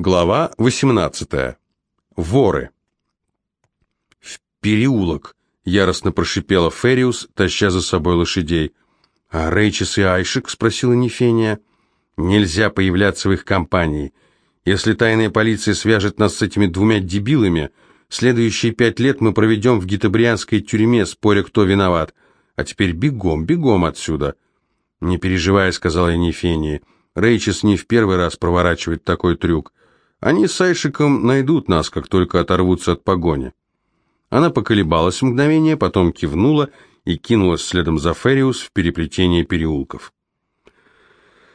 Глава 18. Воры. В переулок, яростно прошипела Фериус, таща за собой лошадей. А Рейчес и Айшик, спросила Нефения. Нельзя появляться в их компании. Если тайная полиция свяжет нас с этими двумя дебилами, следующие пять лет мы проведем в гитабрианской тюрьме, споря, кто виноват. А теперь бегом, бегом отсюда. Не переживай, сказала Нефения. Рейчес не в первый раз проворачивает такой трюк. Они с Айшиком найдут нас, как только оторвутся от погони. Она поколебалась мгновение, потом кивнула и кинулась следом за Фериус в переплетение переулков.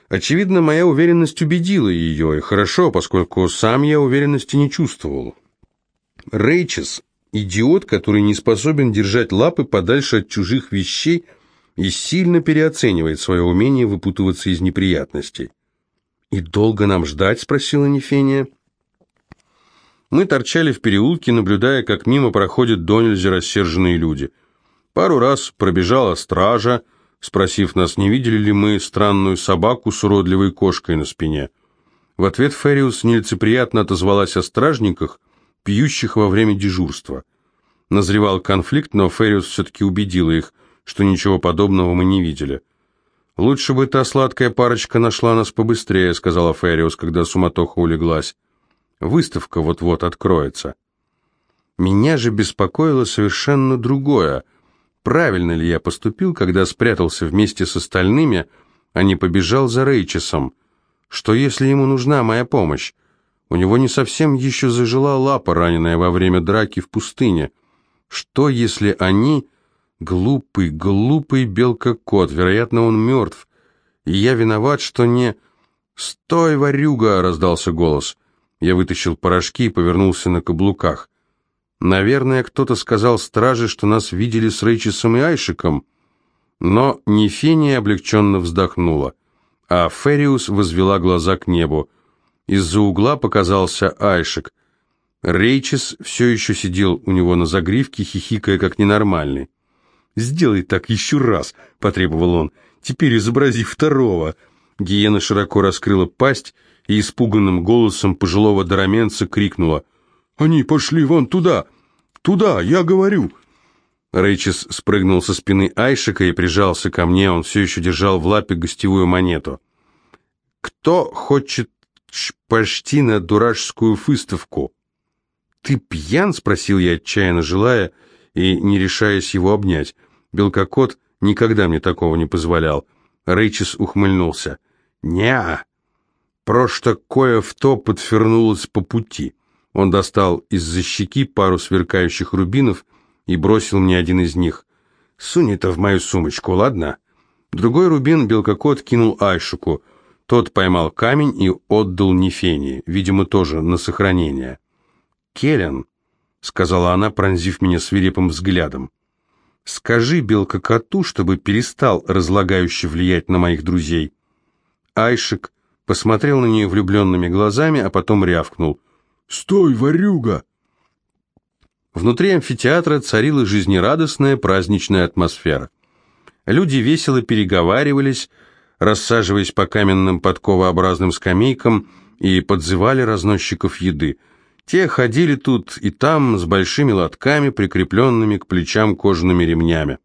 Очевидно, моя уверенность убедила ее, и хорошо, поскольку сам я уверенности не чувствовал. Рейчес – идиот, который не способен держать лапы подальше от чужих вещей и сильно переоценивает свое умение выпутываться из неприятностей. «И долго нам ждать?» – спросила Нефения. Мы торчали в переулке, наблюдая, как мимо проходят до рассерженные люди. Пару раз пробежала стража, спросив нас, не видели ли мы странную собаку с уродливой кошкой на спине. В ответ Фериус нелицеприятно отозвалась о стражниках, пьющих во время дежурства. Назревал конфликт, но Фериус все-таки убедила их, что ничего подобного мы не видели. «Лучше бы та сладкая парочка нашла нас побыстрее», — сказала Фериус, когда суматоха улеглась. «Выставка вот-вот откроется». Меня же беспокоило совершенно другое. Правильно ли я поступил, когда спрятался вместе с остальными, а не побежал за Рейчесом? Что если ему нужна моя помощь? У него не совсем еще зажила лапа, раненая во время драки в пустыне. Что если они Глупый, глупый белка-кот, вероятно, он мертв. И я виноват, что не... «Стой, ворюга!» — раздался голос. Я вытащил порошки и повернулся на каблуках. Наверное, кто-то сказал страже, что нас видели с Рейчесом и Айшиком. Но Нефения облегченно вздохнула, а Фериус возвела глаза к небу. Из-за угла показался Айшик. Рейчес все еще сидел у него на загривке, хихикая как ненормальный. «Сделай так еще раз», — потребовал он. «Теперь изобрази второго». Гиена широко раскрыла пасть и испуганным голосом пожилого дороменца крикнула. «Они пошли вон туда! Туда, я говорю!» Рейчес спрыгнул со спины Айшика и прижался ко мне, он все еще держал в лапе гостевую монету. «Кто хочет почти на дурашскую выставку?» «Ты пьян?» — спросил я, отчаянно желая, и не решаясь его обнять. Белкокот никогда мне такого не позволял. Рейчес ухмыльнулся. «Не-а! Просто в то подвернулось по пути». Он достал из-за щеки пару сверкающих рубинов и бросил мне один из них. «Сунь это в мою сумочку, ладно?» Другой рубин белкокот кинул Айшику. Тот поймал камень и отдал Нефении, видимо, тоже на сохранение. «Келлен», — сказала она, пронзив меня свирепым взглядом. Скажи белка коту, чтобы перестал разлагающе влиять на моих друзей. Айшик посмотрел на нее влюбленными глазами, а потом рявкнул. «Стой, ворюга!» Внутри амфитеатра царила жизнерадостная праздничная атмосфера. Люди весело переговаривались, рассаживаясь по каменным подковообразным скамейкам и подзывали разносчиков еды – те ходили тут и там с большими лотками, прикрепленными к плечам кожаными ремнями.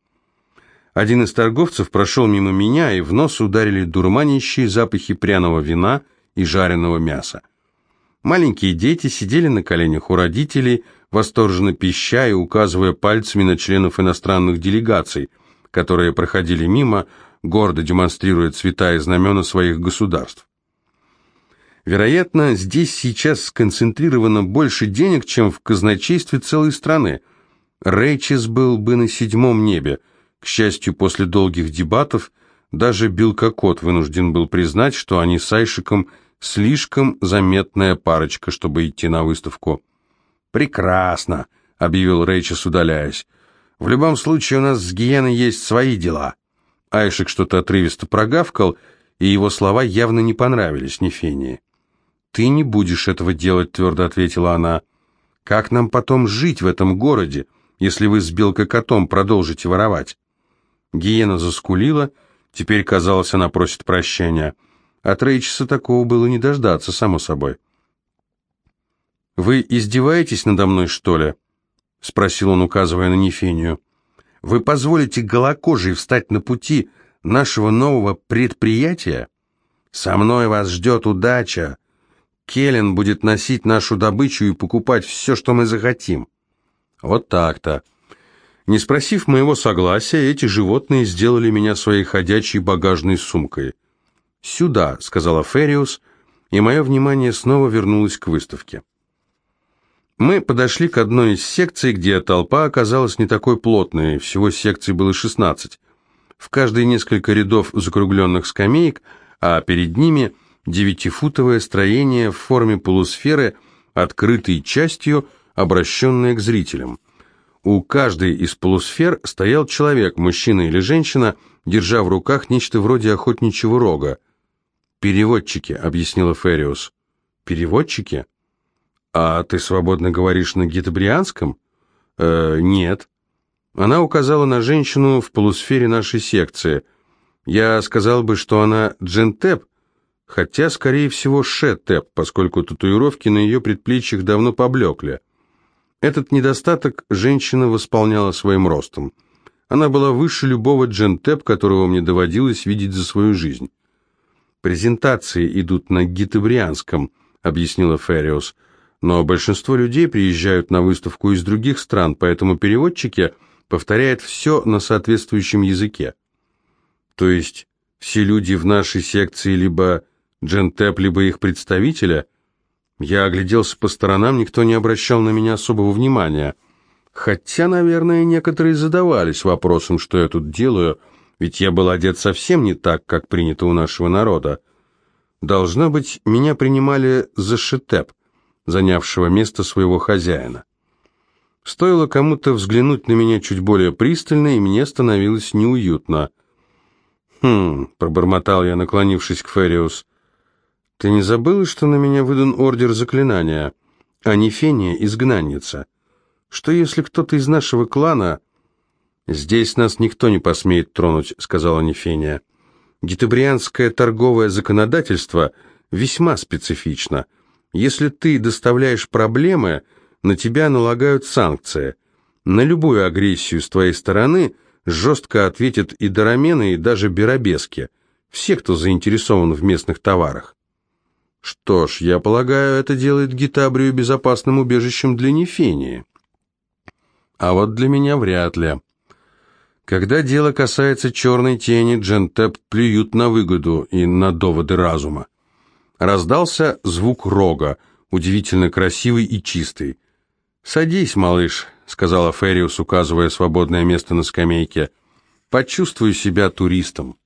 Один из торговцев прошел мимо меня, и в нос ударили дурманящие запахи пряного вина и жареного мяса. Маленькие дети сидели на коленях у родителей, восторженно пища и указывая пальцами на членов иностранных делегаций, которые проходили мимо, гордо демонстрируя цвета и знамена своих государств. Вероятно, здесь сейчас сконцентрировано больше денег, чем в казначействе целой страны. Рейчес был бы на седьмом небе. К счастью, после долгих дебатов даже Билкокот вынужден был признать, что они с Айшиком слишком заметная парочка, чтобы идти на выставку. «Прекрасно», — объявил Рейчес, удаляясь. «В любом случае у нас с Гиеной есть свои дела». Айшик что-то отрывисто прогавкал, и его слова явно не понравились Нефении. «Ты не будешь этого делать», — твердо ответила она. «Как нам потом жить в этом городе, если вы с белкой-котом продолжите воровать?» Гиена заскулила, теперь, казалось, она просит прощения. От Рейчеса такого было не дождаться, само собой. «Вы издеваетесь надо мной, что ли?» — спросил он, указывая на Нефению. «Вы позволите голокожей встать на пути нашего нового предприятия? Со мной вас ждет удача. Келлен будет носить нашу добычу и покупать все, что мы захотим». Вот так-то. Не спросив моего согласия, эти животные сделали меня своей ходячей багажной сумкой. «Сюда», — сказала Фериус, и мое внимание снова вернулось к выставке. Мы подошли к одной из секций, где толпа оказалась не такой плотной, всего секций было 16. В каждой несколько рядов закругленных скамеек, а перед ними девятифутовое строение в форме полусферы, открытой частью, обращенное к зрителям. У каждой из полусфер стоял человек, мужчина или женщина, держа в руках нечто вроде охотничьего рога. «Переводчики», — объяснила Фериус. «Переводчики? А ты свободно говоришь на гитабрианском?» «Э, нет». Она указала на женщину в полусфере нашей секции. Я сказал бы, что она джентеп, хотя, скорее всего, шетеп, поскольку татуировки на ее предплечьях давно поблекли. Этот недостаток женщина восполняла своим ростом. Она была выше любого джентеп, которого мне доводилось видеть за свою жизнь. «Презентации идут на гитабрианском», — объяснила Фериус. «Но большинство людей приезжают на выставку из других стран, поэтому переводчики повторяют все на соответствующем языке». «То есть все люди в нашей секции либо джентеп, либо их представителя?» Я огляделся по сторонам, никто не обращал на меня особого внимания. Хотя, наверное, некоторые задавались вопросом, что я тут делаю, ведь я был одет совсем не так, как принято у нашего народа. Должно быть, меня принимали за шетеп, занявшего место своего хозяина. Стоило кому-то взглянуть на меня чуть более пристально, и мне становилось неуютно. «Хм», — пробормотал я, наклонившись к Фериус, — ты не забыла, что на меня выдан ордер заклинания, а не Фения — изгнанница? Что если кто-то из нашего клана... «Здесь нас никто не посмеет тронуть», — сказала Нефения. «Гитабрианское торговое законодательство весьма специфично. Если ты доставляешь проблемы, на тебя налагают санкции. На любую агрессию с твоей стороны жестко ответят и Доромены, и даже Беробески, все, кто заинтересован в местных товарах. Что ж, я полагаю, это делает Гитабрию безопасным убежищем для Нефении. А вот для меня вряд ли. Когда дело касается черной тени, Джентеп плюют на выгоду и на доводы разума. Раздался звук рога, удивительно красивый и чистый. «Садись, малыш», — сказала Фериус, указывая свободное место на скамейке. «Почувствуй себя туристом».